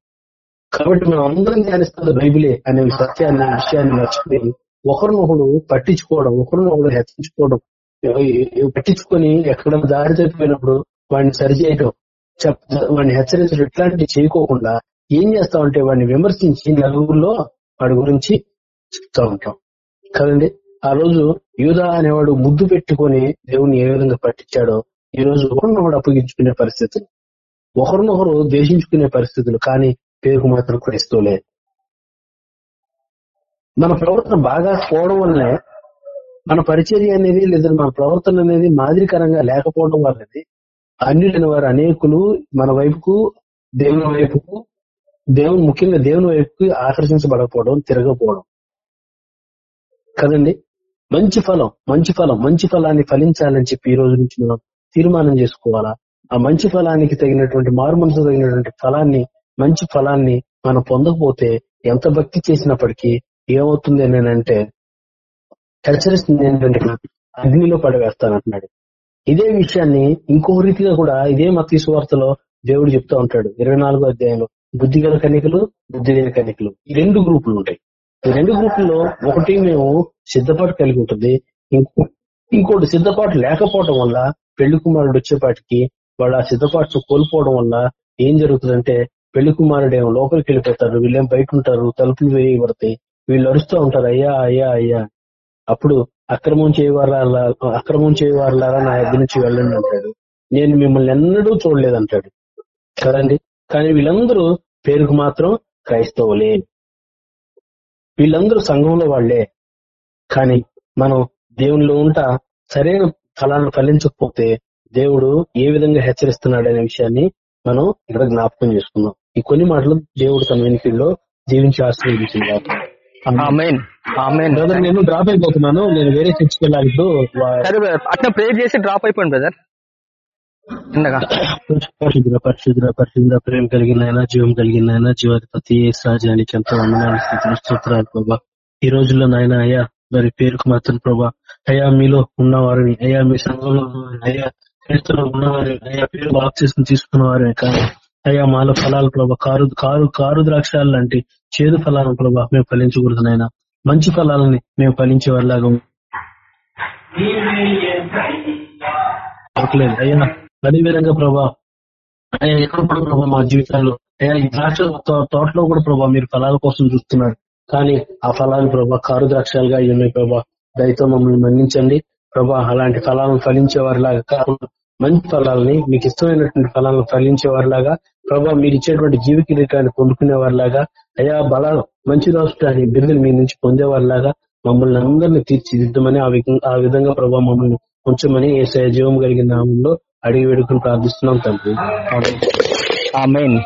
కాబట్టి మనం అందరం ధ్యానిస్తున్న బైబిలే అనే సత్యాన్ని విషయాన్ని మర్చిపోయి ఒకరినొకడు పట్టించుకోవడం ఒకరినొకడు హెచ్చరించుకోవడం పట్టించుకొని ఎక్కడ దారి తప్పిపోయినప్పుడు వాడిని సరిచేయటం చెప్ వాడిని హెచ్చరించడం ఇట్లాంటివి చేయకోకుండా ఏం చేస్తామంటే వాడిని విమర్శించి నలుగురిలో వాడి గురించి చెప్తా ఉంటాం. కదండి? ఆ రోజు యూదా అనేవాడు ముద్దు పెట్టుకొని దేవుని ఏ విధంగా పట్టించాడో ఈ రోజు ఒకరినొకడు అప్పగించుకునే పరిస్థితులు. ఒకరినొకరు ద్వేషించుకునే పరిస్థితులు కానీ పేరుకు మాత్రం క్రైస్తవులే. మన ప్రవర్తన బాగా పోవడం వల్లనే మన పరిచర్య అనేది లేదా మన ప్రవర్తన అనేది మాదిరికరంగా లేకపోవడం వల్లనే అన్యులైన వారు అనేకులు మన వైపుకు దేవుని వైపుకు దేవుని ముఖ్యంగా దేవుని వైపుకి ఆకర్షించబడకపోవడం తిరగకపోవడం. కదండి? మంచి ఫలం మంచి ఫలం మంచి ఫలాన్ని ఫలించాలని చెప్పి ఈ రోజు నుంచి మనం తీర్మానం చేసుకోవాలా? ఆ మంచి ఫలానికి తగినటువంటి మారుమనసు తగినటువంటి ఫలాన్ని మంచి ఫలాన్ని మనం పొందకపోతే ఎంత భక్తి చేసినప్పటికీ ఏమవుతుంది అని అంటే హెచ్చరిస్తుంది ఏంటంటే అగ్నిలో పడవేస్తానంటున్నాడు. ఇదే విషయాన్ని ఇంకో రీతిగా కూడా ఇదే మత సువార్తలో దేవుడు చెప్తా ఉంటాడు. ఇరవై నాలుగో అధ్యాయంలో బుద్ధిగల కనికలు బుద్ధి కనికలు ఈ రెండు గ్రూపులు ఉంటాయి. ఈ రెండు గ్రూపుల్లో ఒకటి మేము సిద్ధపాటు కలిగి ఉంటుంది. ఇంకోటి సిద్ధపాటు లేకపోవడం వల్ల పెళ్ళి కుమారుడు వచ్చేపాటికి వాళ్ళు ఆ సిద్ధపాటు కోల్పోవడం వల్ల ఏం జరుగుతుందంటే పెళ్ళి కుమారుడు ఏమో లోపలికి వెళ్ళిపోతారు. వీళ్ళేం బయట ఉంటారు తలుపులు వేయబడతాయి వీళ్ళు అరుస్తూ ఉంటారు. అయ్యా అయ్యా అయ్యా. అప్పుడు అక్రమం చేయవారా అక్రమం చేయవారులారా నా దగ్గర నుంచి వెళ్ళండి అంటాడు. నేను మిమ్మల్ని ఎన్నడూ చూడలేదంటాడు. కదండి కానీ వీళ్ళందరూ పేరుకు మాత్రం క్రైస్తవులే. వీళ్ళందరూ సంఘంలో వాళ్ళే కానీ మనం దేవునిలో ఉంటా సరైన ఫలాన్ని ఫలించకపోతే దేవుడు ఏ విధంగా హెచ్చరిస్తున్నాడు అనే విషయాన్ని మనం ఇక్కడ జ్ఞాపకం చేసుకుందాం. ఈ కొన్ని మాటలు దేవుడు తన వెనుకల్లో జీవించి బ్రదర్ నేను డ్రాప్ అయిపోతున్నాను. నేను వేరే చర్చికి వెళ్ళాలి. అట్లా ప్రేర్ చేసి డ్రాప్ అయిపోయింది బ్రదర్. పరిశుద్ర పరిశుద్ర పరిశుద్ర ప్రేమ కలిగిన ఆయన జీవం కలిగిన ఆయన జీవాధిపతి సహజానికి ఎంతో వందనాలు స్థితులు స్తోత్రాలు ప్రభా. ఈ రోజుల్లో నాయన అయ్యా మరి పేరుకు మాత్రం ప్రభా అయ్యా మీలో ఉన్నవారిని అయ్యా మీ సంఘంలో అయ్యా క్రీస్తులో ఉన్నవారిని అయ్యా పేరు బాప్తీసం తీసుకున్నవారిని కానీ అయ్యా మాలో ఫలాలు ప్రభా కారు కారు కారు ద్రాక్షాలు లాంటి చేదు ఫలాలను ప్రభా మేము ఫలించకూడదు నాయన. మంచి ఫలాలని మేము ఫలించే వాళ్ళలాగా అయ్యా అదే విధంగా ప్రభా అయ్యా ఎక్కడ కూడా ప్రభా మా జీవితాల్లో అయ్యా ఈ ద్రాక్ష తోటలో కూడా ప్రభా మీరు ఫలాల కోసం చూస్తున్నారు. కానీ ఆ ఫలాలు ప్రభా కారు ద్రాక్షాలుగా అయి ఉన్నాయి ప్రభా. దయతో మమ్మల్ని మన్నించండి. ప్రభా అలాంటి ఫలాలను ఫలించే వారిలాగా కాకుండా మంచి ఫలాలని మీకు ఇష్టమైనటువంటి ఫలాలను ఫలించే వారిలాగా ప్రభా మీరు ఇచ్చేటువంటి జీవ కిరీటాన్ని పొందుకునే వారిలాగా అయ్యా బల మంచి రాష్ట్రాన్ని బిరుదులు మీ నుంచి పొందేవారిలాగా మమ్మల్ని అందరినీ తీర్చిదిద్దమని ఆ విధంగా ఆ విధంగా ప్రభా మమ్మల్ని ఉంచమని ఏ జీవం కలిగిన నామంలో అడిగి వేడుకుని ప్రార్థిస్తున్నాం తండ్రి. ఆమేన్. ఆమెన్.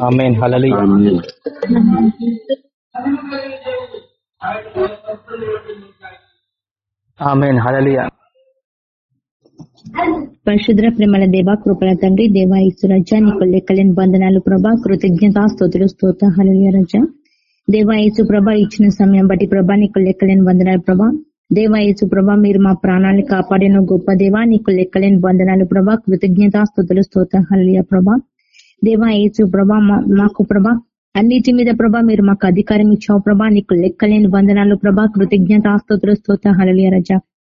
ఆమెన్ హలలి ఆమెన్. హలలియా పరిశుద్ర ప్రేమల దేవ కృపల తండ్రి దేవా ఈశ్వరజ నీకు లెక్కలేని బంధనాలు ప్రభా కృతజ్ఞత స్తోతులు స్తోత హలుయ రజ. దేవా యేసు ప్రభా ఇచ్చిన సమయం బట్టి ప్రభా నీకు లెక్కలేని వందనాలు ప్రభా దేవా ప్రభా మీరు మా ప్రాణాన్ని కాపాడిన గొప్ప దేవా నీకు లెక్కలేని వందనాలు ప్రభా కృతజ్ఞత స్థుతులు స్తోత ప్రభా. దేవా ప్రభా మాకు ప్రభా అన్నిటి మీద ప్రభా మీరు మాకు అధికారం ఇచ్చావు ప్రభా నీకు లెక్కలేని వందనాలు ప్రభా కృతజ్ఞత స్తోతులు స్తోత రజ.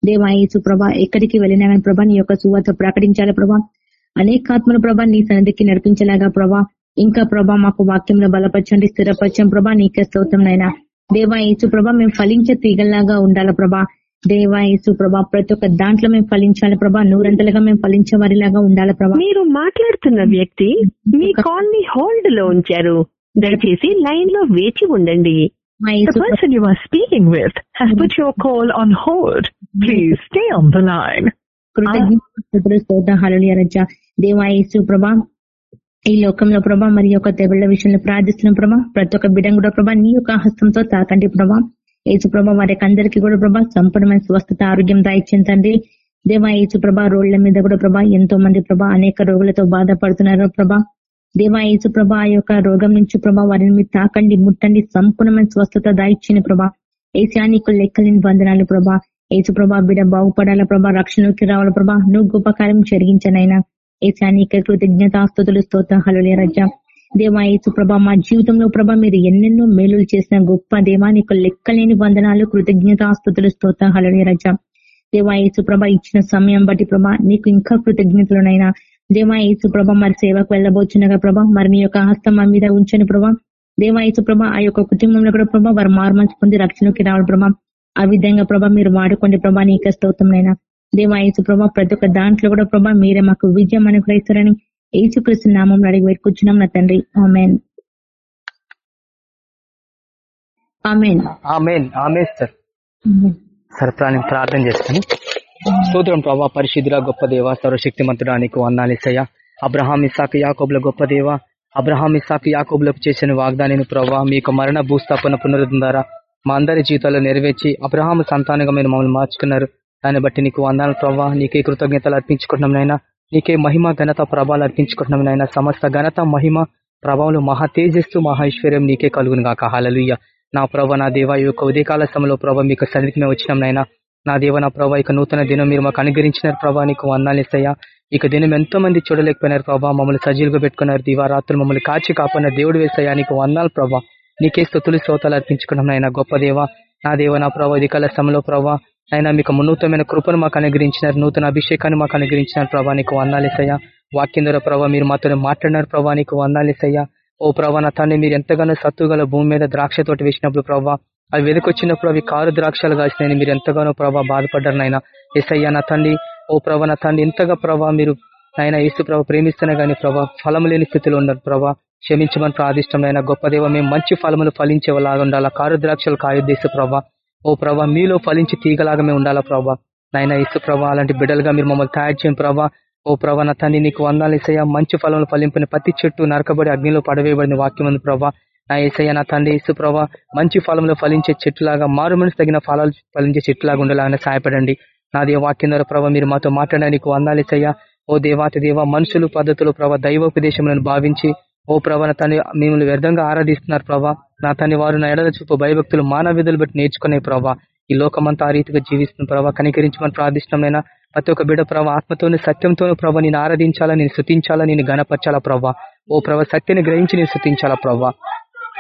దేవా ప్రభా ఎక్కడికి వెళ్ళినా కానీ ప్రభా నీ యొక్క సువాత ప్రకటించాలి ప్రభా. అనేకాత్మల ప్రభా నీ సన్నిధికి నడిపించలాగా ప్రభా ఇంకా ప్రభా మాకు వాక్యంలో బలపరచండి స్థిరపరచం ప్రభా నీకే స్తోత్రం నైనా దేవా యేసు ప్రభా మేము ఫలించే తీగల్లాగా ఉండాలి ప్రభా? దేవా యేసు ప్రభా ప్రతి ఒక్క దాంట్లో మేము ఫలించాలి ప్రభా? నూరంతలుగా మేము ఫలించే వారిలాగా ఉండాలి ప్రభా? మీరు మాట్లాడుతున్న వ్యక్తి మీ కాల్ని హోల్డ్లో ఉంచారు. దయచేసి లైన్లో వేచి ఉండండి. The person you are speaking with has put your call on hold. Please stay on the line. కృతజ్ఞతలు స్తోత్రం రజ ప్రభా ఈ లోకంలో ప్రభా మరి యొక్క తెగుళ్ళ విషయంలో ప్రార్థిస్తున్న ప్రభా. ప్రతి ఒక్క బిడం కూడా ప్రభా నీ యొక్క హస్తంతో తాకండి ప్రభా. యేసు ప్రభా వారికి అందరికీ కూడా ప్రభా సంపూర్ణమైన స్వస్థత ఆరోగ్యం దాయిచ్చిందండి దేవా యేసు ప్రభా రోడ్ల మీద కూడా ప్రభా ఎంతో మంది ప్రభా అనేక రోగులతో బాధపడుతున్నారు ప్రభా. దేవా యేసు ప్రభా ఆ యొక్క రోగం నుంచి ప్రభా వారిని మీరు తాకండి ముట్టండి సంపూర్ణమైన స్వస్థత దాయిచ్చిన ప్రభా. ఏసా నీకు లెక్కలేని వందనాలు ప్రభా. ఏసు ప్రభా బిడ బాగుపడాల ప్రభా రక్షణలోకి రావాల ప్రభా. నువ్వు గొప్ప కార్యం జరిగించనైనా. ఏసానిక కృతజ్ఞతాస్తుతులు స్తోత్ర హలులే రజ. దేవా యేసు మా జీవితంలో ప్రభా మీరు ఎన్నెన్నో మేలులు చేసిన గొప్ప దేవా నీకు లెక్కలేని వందనాలు కృతజ్ఞతాస్తుతులు స్తోత్ర హలులే రజ. దేవా యేసు ప్రభ ఇచ్చిన సమయం బట్టి ప్రభా నీకు ఇంకా కృతజ్ఞతలునైనా దేవా యేసు ప్రభ మరి సేవకు వెళ్ళబోచున్నగా ప్రభా మరి నీ యొక్క హస్తం మా మీద ఉంచని ప్రభా. దేవా యేసు ప్రభ ఆ యొక్క కుటుంబంలో కూడా ప్రభా వారు మార్మల్స్ పొంది రక్షణకి రావాలి ప్రభా. ఆ విధంగా ప్రభా మీరు వాడుకోండి ప్రభా నీకే స్తోత్రంనైనా. దేవా యేసు ప్రభా ప్రతి ఒక్క దాంట్లో కూడా ప్రభా మీరే మాకు విజయం అనుగ్రహిస్తారని యేసుక్రీస్తు నామం అడిగి పెట్టుకుంటున్నాం నా తండ్రి. Amen. Amen. Amen. Amen sir సరే ప్రాణి ప్రార్థన చేస్తాను స్తోత్రం ప్రభా పరిశుద్ధుల గొప్ప దేవ సర్వశక్తిమంతుడా నీకు వందాలిసయ్య అబ్రహాం ఇసాక్ యాకోబుల గొప్ప దేవ. అబ్రహాం ఇసాక్ యాకోబులకు చేసిన వాగ్దానిని ప్రభా మీకు మరణ భూస్థాపన పునరుద్ధం ద్వారా మా అందరి జీవితాల్లో నెరవేర్చి అబ్రహాము సంతానంగా మీరు మమ్మల్ని మార్చుకున్నారు. దాన్ని బట్టి నీకు వందాల ప్రభావ నీకే కృతజ్ఞతలు అర్పించుకుంటున్నాం నాయన. నీకే మహిమ ఘనత ప్రభావాలు అర్పించుకుంటున్నాం నాయన. సమస్త ఘనత మహిమ ప్రభావాలు మహా తేజస్సు మహేశ్వర్యం నీకే కలుగును గాక. హాలలుయ్య నా ప్రభ నా దేవ ఈ యొక్క ఉదయకాల సమయంలో ప్రభావ మీకు సన్నిధికి మేము వచ్చినాం నాయన. నా దేవ నా ప్రభా ఇక నూతన దినం మీరు మాకు అనుగ్రహించినారు ప్రభా. నీకు వందాలు ఇక దినం ఎంతో మంది చూడలేకపోయినారు ప్రభా. మమ్మల్ని సజీలుగా పెట్టుకున్నారు. దివారాత్రులు మమ్మల్ని కాచి కాపాడిన దేవుడు వేసయ్యా నీకు వందాలు ప్రభా. నీకే స్థుతులు శ్రోతాలు అర్పించుకున్నాం నాయన. గొప్ప దేవ. నా దేవ నా ప్రభా ఉదయకాల సమయంలో ప్రభా అయినా మీకు నూతనమైన కృపను మాకు అనుగ్రహించినారు నూతన అభిషేకాన్ని మాకు అనుగ్రహించినారు ప్రభా నీకు వందాలేసయ్యా వాక్యం ద్వారా ప్రభావ మీరు మాతో మాట్లాడినారు ప్రభా నీకు వందాలేసయ్యా ఓ ప్రభా నా తండ్రి మీరు ఎంతగానో సత్తుగల భూమి మీద ద్రాక్ష తోటి వేసినప్పుడు ప్రభా అవి వెదకొచ్చినప్పుడు అవి కారు ద్రాక్షలు కాసినాయని మీరు ఎంతగానో ప్రభా బాధపడ్డారు నాయన. ఎస్ఐయా నా తండ్రి ఓ ప్రభా నా తండ్రి ఎంతగా ప్రభా మీరు నాయన యేసు ప్రభా ప్రేమిస్తున్నా కానీ ప్రభా ఫలం లేని స్థితిలో ఉన్నారు ప్రభా. క్షమించమని ప్రార్థిష్టం నాయన. గొప్ప దేవ మేము మంచి ఫలములు ఫలించేలాగా ఉండాలా? కారు ద్రాక్షలు కాయుద్దేశ ప్రభా. ఓ ప్రభా మీలో ఫలించి తీగలాగా మేము ఉండాలా ప్రభా? నాయన ఇసు ప్రభా అలాంటి బిడ్డలుగా మీరు మమ్మల్ని తయారు చేయండి ప్రభా. ఓ ప్రభా నా తండ్రి నీకు వందాలు ఇసయ్యా మంచి ఫలంలో ఫలింపిన ప్రతి చెట్టు నరకబడి అగ్నిలో పడవేయబడిన వాక్యం ఉంది ప్రభా. నా ఏసయ్య నా తండ్రి ఇసు ప్రభా మంచి ఫలంలో ఫలించే చెట్టులాగా మారు మనసు తగిన ఫలాలు ఫలించే చెట్టులాగా ఉండేలాగా సహాయపడండి. నాది వాక్యం ద్వారా ప్రభా మీరు మాతో మాట్లాడడానికి వందాలు ఇసయ్యా ఓ దేవాతి దేవ మనుషులు పద్ధతులు ప్రభా దైవోపదేశములను భావించి ఓ ప్రభా నా మిమ్మల్ని వ్యర్థంగా ఆరాధిస్తున్నారు ప్రభా. నా తని వారు నా ఎడల చూపు భయభక్తులు మానవ విధులు బట్టి నేర్చుకునే ప్రభా. ఈ లోకమంతా ఆ రీతిగా జీవిస్తున్న ప్రభా. కనికరించమని ప్రార్థిష్టమైనా ప్రతి ఒక్క బిడ ప్రభా ఆత్మతోను సత్యంతోనూ ప్రభా నేను ఆరాధించాలా నేను శృతించాలా నేను గణపరచాలా ప్రభా. ఓ ప్రభా సత్యని గ్రహించి నేను శృతించాలా ప్రభా.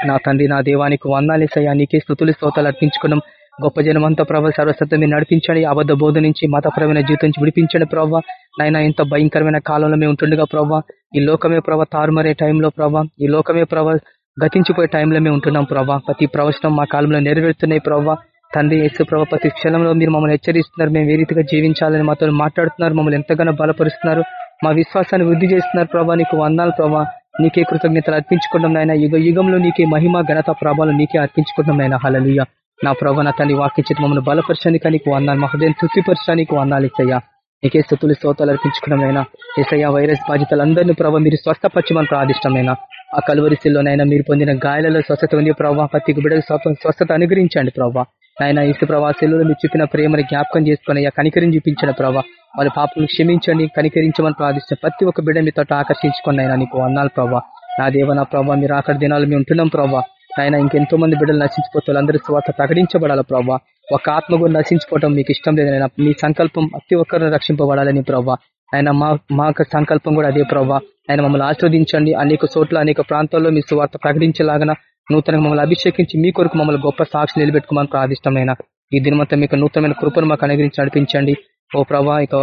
నా తండ్రి నా దేవానికి వందాలేసయ్యా నీకే స్థుతులు స్తోతాలు అర్పించుకున్నాం. గొప్ప జనమంతా ప్రభావ సర్వసత్వం మీరు నడిపించండి. అబద్ధ బోధ నుంచి మతపరమైన జీవితం నుంచి విడిపించండి ప్రభావ నాయన ఇంత భయంకరమైన కాలంలో మేము ఉంటుండగా ప్రభావ ఈ లోకమే ప్రభావ తారుమరే టైంలో ప్రభావ ఈ లోకమే ప్రభావ గతించిపోయే టైంలో మేము ఉంటున్నాం ప్రభావ ప్రతి ప్రవచనం మా కాలంలో నెరవేరుతున్నాయి ప్రభావ తండ్రి యేసు ప్రభావ ప్రతి క్షణంలో మీరు మమ్మల్ని హెచ్చరిస్తున్నారు. మేము ఏ రీతిగా జీవించాలని మాతో మాట్లాడుతున్నారు. మమ్మల్ని ఎంతగానో బలపరుస్తున్నారు. మా విశ్వాసాన్ని వృద్ధి చేస్తున్నారు ప్రభా. నీకు వందాలు ప్రభావ నీకే కృతజ్ఞతలు అర్పించుకుంటాం నాయన. యుగ యుగంలో నీకే మహిమ ఘనత ప్రభావం నీకే అర్పించుకుంటాం నాయన. హలలుయ నా ప్రభా నా తల్లి వాక్యం మమ్మల్ని బలపరచడానికి నీకు వందాలు మా హృదయం తృప్తిపరచడానికి వందాలు ఇచ్చయ్యా నీకే స్థుతులు స్తోతాలు అర్పించుకున్నమైనా ఏసయ్యా వైరస్ బాధితులందరినీ ప్రభావ మీరు స్వస్థపరచమని ప్రాదిష్టమైన ఆ కలువరిశిల్లోనైనా మీరు పొందిన గాయాలలో స్వస్థత ఉంది. ప్రభావ ప్రతి బిడ్డకు స్వస్థత అనుగ్రహించండి ప్రభావ నాయన ఇసు ప్రవాసంలో మీరు చూపిన ప్రేమను జ్ఞాపకం చేసుకుని కనికరిని చూపించిన ప్రభావ వాళ్ళ పాపను క్షమించండి కనికరించమని ప్రార్థిస్తే ప్రతి ఒక్క బిడ్డ మీతో ఆకర్షించుకుని నీకు అన్నాలు ప్రభావ నా దేవ నా ప్రభావ మీరు అక్కడ దినాలు మేము ఉంటున్నాం ప్రభావ ఆయన ఇంకెంతో మంది బిడ్డలు నశించిపోతే అందరూ స్వార్థ ప్రకటించబడాలి ప్రభావ ఒక ఆత్మ కూడా నశించిపోవటం మీకు ఇష్టం లేదని మీ సంకల్పం ప్రతి ఒక్కరిని రక్షింపబడాలని ప్రభావ ఆయన మా మా సంకల్పం కూడా అదే ప్రభా ఆయన మమ్మల్ని ఆస్వాదించండి అనేక చోట్ల అనేక ప్రాంతాల్లో మీ స్వార్థ ప్రకటించేలాగా నూతనంగా మమ్మల్ని అభిషేకించి మీ కొరకు మమ్మల్ని గొప్ప సాక్షి నిలబెట్టుకోమని ప్రార్థిష్టమైన ఈ దినమంతా మీకు నూతనమైన కృపను మాకు అనుగ్రహించి నడిపించండి. ఓ ప్రభా ఇక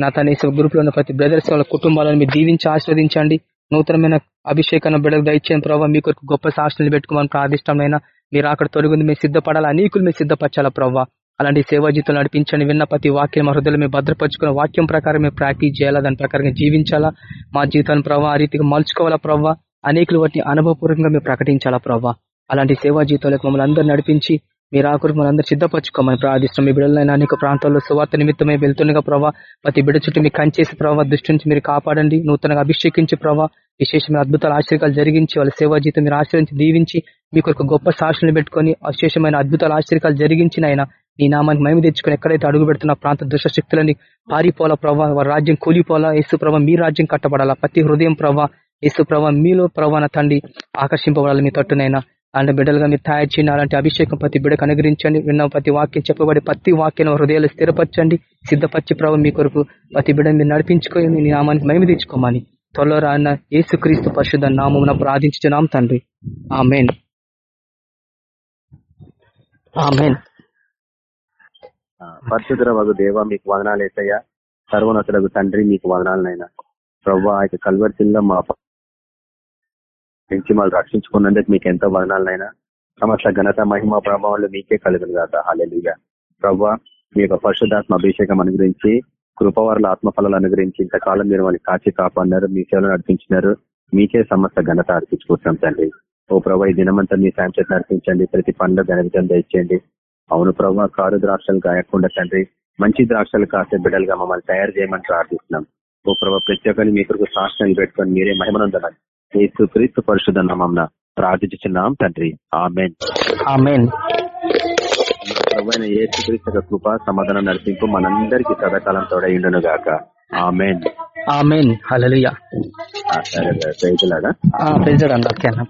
నా తన గ్రూప్లో ఉన్న ప్రతి బ్రదర్స్ వాళ్ళ కుటుంబాలను మీరు దీవించి ఆస్వాదించండి నూతనమైన అభిషేకాన్ని బిడకు దయచేయని ప్రభావ మీ కొరకు గొప్ప సాక్షులు పెట్టుకోమని ప్రార్థిష్టమైన మీరు అక్కడ తొలగింది మీరు సిద్ధపడాలి. అనేకులు మీరు సిద్ధపరచాలా ప్రభావ అలాంటి సేవా జీవితం నడిపించండి. విన్న ప్రతి వాక్యం హృదయలు మేము భద్రపరుచుకున్న వాక్యం ప్రకారం మేము ప్రాక్టీస్ చేయాలా? దాని ప్రకారంగా జీవించాలా? మా జీవితాన్ని ప్రభావ ఆ రీతిగా మలుచుకోవాలా ప్రభావ అనేకులు వాటిని అనుభవపూర్వకంగా మేము ప్రకటించాలా ప్రభావ అలాంటి సేవా జీవితాలకు మమ్మల్ని అందరూ నడిపించి మీరు ఆ కొరకు మనందరూ సిద్ధపరచుకోమని ప్రార్థిస్తాం మీ బిడ్డలైన అనేక ప్రాంతాల్లో సువార్త నిమిత్తమే వెళ్తుండగా ప్రభావ ప్రతి బిడ్డ చుట్టూ మీకు కంచేసి ప్రభావ దృష్టి నుంచి మీరు కాపాడండి. నూతనంగా అభిషేకించి ప్రభావ విశేషమైన అద్భుతాల ఆశ్చర్యాలు జరిగించి వాళ్ళ సేవా జీవితం మీరు ఆశ్రయించి దీవించి మీకు ఒక గొప్ప సాక్షులు పెట్టుకుని విశేషమైన అద్భుతాల ఆశ్చర్యాలు జరిగించిన ఆయన నీ నామానికి మేము తెచ్చుకుని ఎక్కడైతే అడుగు పెడుతున్న ప్రాంత దుష్ట శక్తులని పారిపోలా ప్రభావ వారి రాజ్యం కూలిపోలా యేసు ప్రభావ మీ రాజ్యం కట్టబడాలా? ప్రతి హృదయం ప్రభావ యేసు ప్రభావ మీలో ప్రభాన తండ్రి ఆకర్షింపబడాలి మీ తట్టునైనా అలాంటి బిడ్డలుగా మీరు తయారు చేయండి. అలాంటి అభిషేకం ప్రతి బిడ్డకు అనుగ్రహించండి. విన్న ప్రతి వాక్యం చెప్పబడి ప్రతి వాక్యం హృదయాలు స్థిరపరచండి. సిద్ధపరిచి ప్రభు మీ కొరకు ప్రతి బిడ్డను మీరు నడిపించుకొని మీ నామానికి మేము తెచ్చుకోమని త్వరలో రాన్న ఏసుక్రీస్తు పరిశుద్ధ నామం ప్రార్థించున్నాం తండ్రి. ఆమెన్. ఆమెన్. పరిశుద్ధ వగు దేవ మీకు వదనాలు వేసయ్యా సర్వనతులకు తండ్రి మీకు వదనాలనైనా ప్రభు ఆ యొక్క కల్వర్సిల్లో మా నుంచి మళ్ళీ రక్షించుకున్నందుకు మీకు ఎంతో వదనాలనైనా సమస్త ఘనత మహిమ ప్రభావాలు మీకే కలుగును కాక హాలెలుగా ప్రవ్వా మీ యొక్క పరిశుద్ధాత్మ అభిషేకం అనుగురించి కృపవారుల ఆత్మఫలాలు అనుగురించి ఇంతకాలం మీరు వాళ్ళని కాచి కాపాడినారు మీ సేవలు నడిపించినారు మీకే సమస్త ఘనత అర్పించుకుంటున్నాం తండ్రి. ఓ ప్రభా ఈ దినమంతా మీ సాయం చేతి నడిపించండి ప్రతి పండుగ ఘనవితం దయచేయండి. అవును ప్రభా కారు ద్రాక్షలు గాయకుండా తండ్రి మంచి ద్రాక్షలు కాసే బిడ్డలుగా మమ్మల్ని తయారు చేయమని ప్రార్థిస్తున్నాం. ఓ ప్రభా ప్రతి ఒక్కరిని మీ కొరకు సాక్షి పెట్టుకొని మీరే మహిమనందనాలి. యేసు క్రీస్తు పరిశుద్ధ నామం ప్రార్థించున్నాం తండ్రి. ఆమెన్. ఆమెన్. ప్రభు అయిన ఏ కృప సమాధానం నడిపింపు మనందరికీ సదాకాలం తోడైండును గాక. ఆమెన్. ఆమెన్. హలలుయ రైతులాగా ప్రెసిడెంట్ ఓకే అన్న.